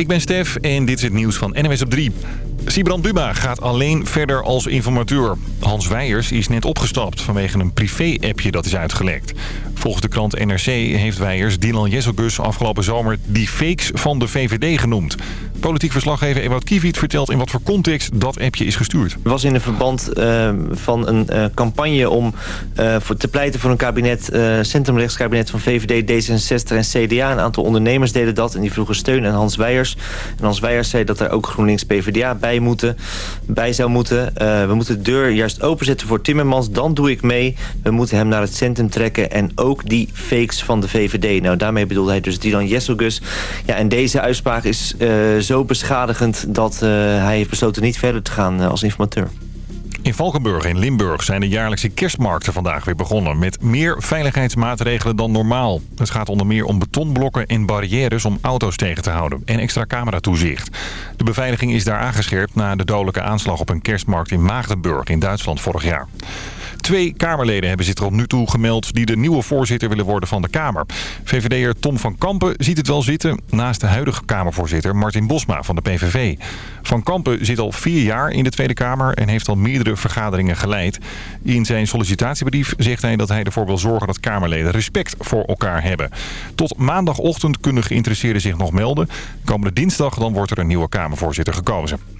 ik ben Stef en dit is het nieuws van NWS op 3. Sibrand Buma gaat alleen verder als informateur. Hans Weijers is net opgestapt vanwege een privé-appje dat is uitgelekt. Volgens de krant NRC heeft Weijers Dylan Jesselgus afgelopen zomer die fakes van de VVD genoemd. Politiek verslaggever Ewout Kiewiet vertelt in wat voor context dat appje is gestuurd. Het was in een verband uh, van een uh, campagne om uh, voor te pleiten voor een kabinet, centrumrechtskabinet van VVD, D66 en CDA. Een aantal ondernemers deden dat en die vroegen steun aan Hans Weijers. En Hans Weijers zei dat er ook GroenLinks PvdA bij, moeten, bij zou moeten. we moeten de deur juist openzetten voor Timmermans, dan doe ik mee. We moeten hem naar het centrum trekken en ook die fakes van de VVD. Nou, daarmee bedoelde hij dus Dylan Jesselgus. Ja, en deze uitspraak is zo beschadigend dat uh, hij heeft besloten niet verder te gaan als informateur. In Valkenburg in Limburg zijn de jaarlijkse kerstmarkten vandaag weer begonnen... met meer veiligheidsmaatregelen dan normaal. Het gaat onder meer om betonblokken en barrières om auto's tegen te houden... en extra cameratoezicht. De beveiliging is daar aangescherpt na de dodelijke aanslag op een kerstmarkt in Maagdenburg in Duitsland vorig jaar. Twee Kamerleden hebben zich op nu toe gemeld... die de nieuwe voorzitter willen worden van de Kamer. VVD'er Tom van Kampen ziet het wel zitten... naast de huidige Kamervoorzitter Martin Bosma van de PVV. Van Kampen zit al vier jaar in de Tweede Kamer... en heeft al meerdere vergaderingen geleid. In zijn sollicitatiebrief zegt hij dat hij ervoor wil zorgen... dat Kamerleden respect voor elkaar hebben. Tot maandagochtend kunnen geïnteresseerden zich nog melden. Komende dinsdag dan wordt er een nieuwe Kamervoorzitter gekozen.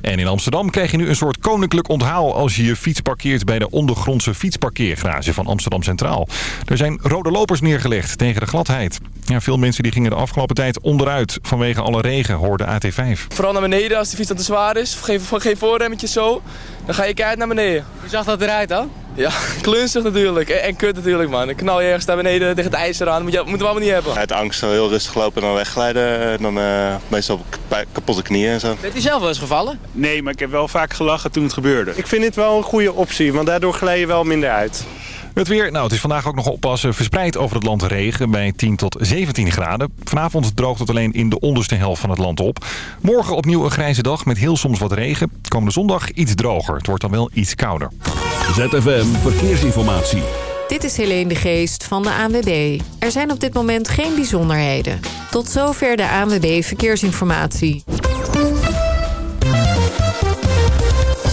En in Amsterdam krijg je nu een soort koninklijk onthaal... als je je fiets parkeert bij de ondergrondse fietsparkeergarage van Amsterdam Centraal. Er zijn rode lopers neergelegd tegen de gladheid. Ja, veel mensen die gingen de afgelopen tijd onderuit vanwege alle regen, hoorde AT5. Vooral naar beneden als de fiets dan te zwaar is. Geen, geen voorremmetjes zo. Dan ga je keihard naar beneden. Hoe zag dat eruit dan? Ja, klunzig natuurlijk. En, en kut natuurlijk, man. Dan knal je ergens daar beneden tegen het ijzer aan. Moet je, moeten we allemaal niet hebben. Uit angst heel rustig lopen en dan wegglijden. En dan uh, meestal kapotte knieën en zo. Bent u zelf wel eens gevallen? Nee, maar ik heb wel vaak gelachen toen het gebeurde. Ik vind dit wel een goede optie, want daardoor glij je wel minder uit. Het weer, nou het is vandaag ook nog oppassen. Verspreid over het land regen bij 10 tot 17 graden. Vanavond droogt het alleen in de onderste helft van het land op. Morgen opnieuw een grijze dag met heel soms wat regen. Komende zondag iets droger. Het wordt dan wel iets kouder. ZFM Verkeersinformatie. Dit is Helene de Geest van de ANWB. Er zijn op dit moment geen bijzonderheden. Tot zover de ANWB Verkeersinformatie.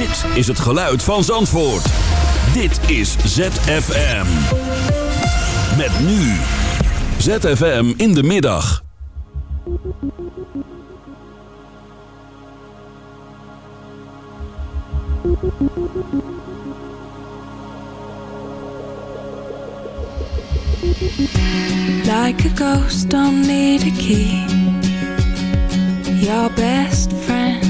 Dit is het geluid van Zandvoort. Dit is ZFM. Met nu. ZFM in de middag. Like a ghost, don't need a key. Your best friend,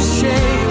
shade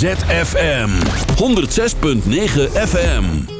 ZFM 106.9 FM.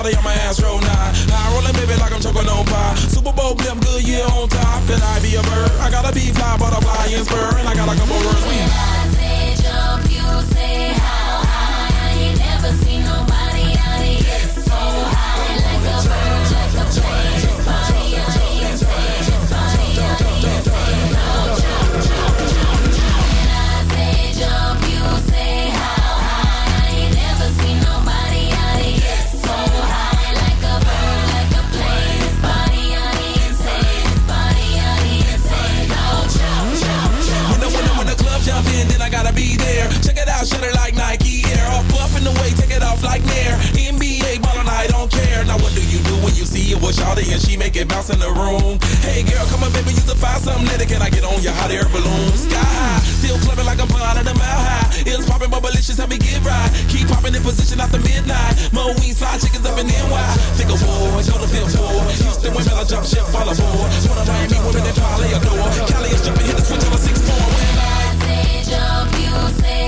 Shawty on my ass, it with Shawty and she make it bounce in the room? Hey girl, come on baby, you to find something later. Can I get on your hot air balloon? Sky high, still clubbing like I'm blind at a mile high. It's popping, bubblicious, help me get right. Keep popping in position after midnight. Mo wings, fly chickens up in NY. Think of war, go to feel for. Houston women, I jump ship, fall aboard. One of Miami women that probably adore. Cali is jumping, hit the switch on a six four. When I Get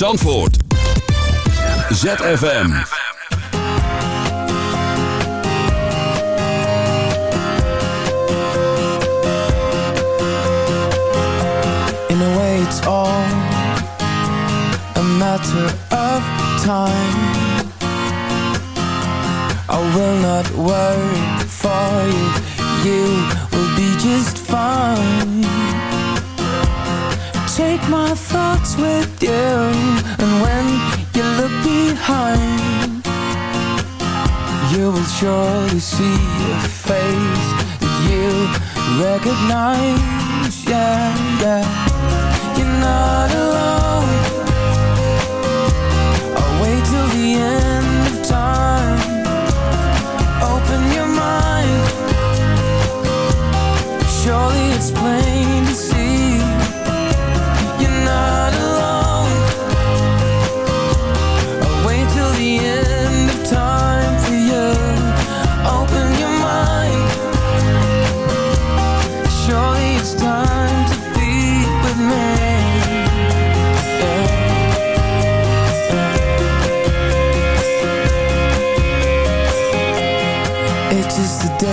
Zandvoort. ZFM. In a way it's all a matter of time I will not worry for you You will be just Take my thoughts with you And when you look behind You will surely see a face That you recognize. Yeah, yeah. You're not alone. I'll wait till the end of time. Open your mind. Surely it's plain